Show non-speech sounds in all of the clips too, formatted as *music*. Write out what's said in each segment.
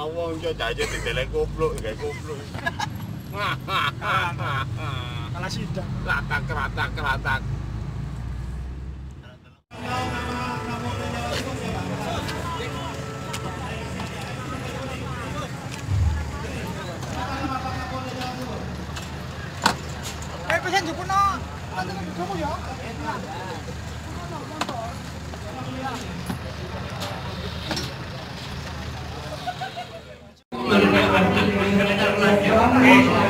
ngomong yo jajan didelek goblok kayak goblok. *laughs* Kalah sidak. Ratak ratak ratak. Eh, no. Kamu ya? Pelo amor de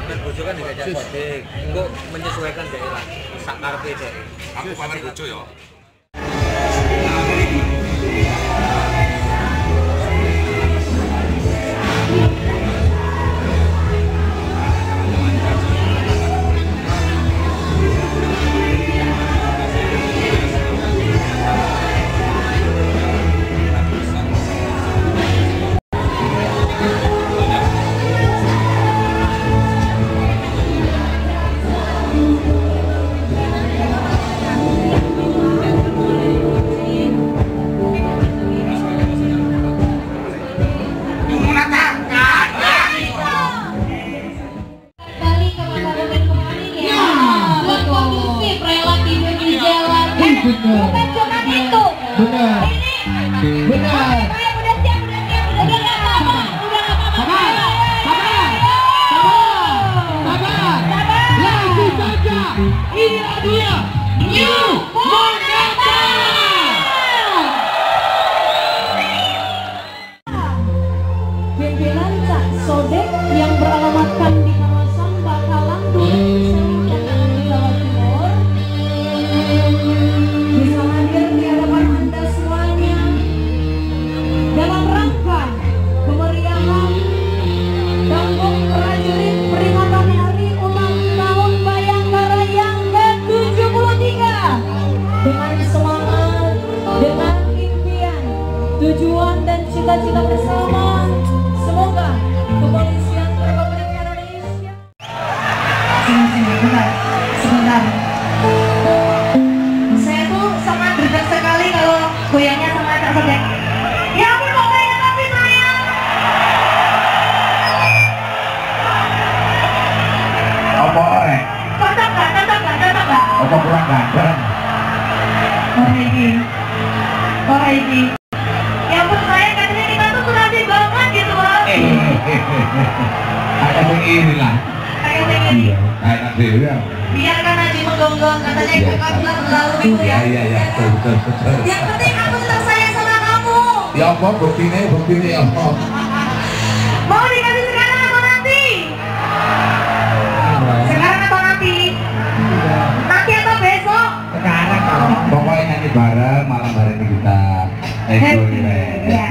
Ambil bojo kan diajak kodik, engko menyesuaikan daerah. Sak karepe dek. Aku pamer bojo ya. Sabar. Sabar. Lagu saja. Inilah dia. New Monata. Dengan impian, tujuan dan cita-cita bersama. Semoga kepolisian Republik Indonesia Sini, sini, bentar, sebentar. Saya tuh sangat gerget sekali kalau goyangnya sama Cak Sodek. Ya ampun kok kayak tapi saya. Apa eh? Cocok gak? Cocok gak? Cocok gak? Apa kurang ganteng? Oh ini, ini. Ya ampun saya katanya kita tuh serasi banget gitu loh. Ada yang ini lah. Kayak begini. Kayak Dewi ya. Biarkan Haji menggonggong katanya itu kan selalu itu Iya ya. iya iya. Betul. Yang penting aku tetap sayang sama kamu. Ya apa buktinya buktinya apa? thầy cười dạ.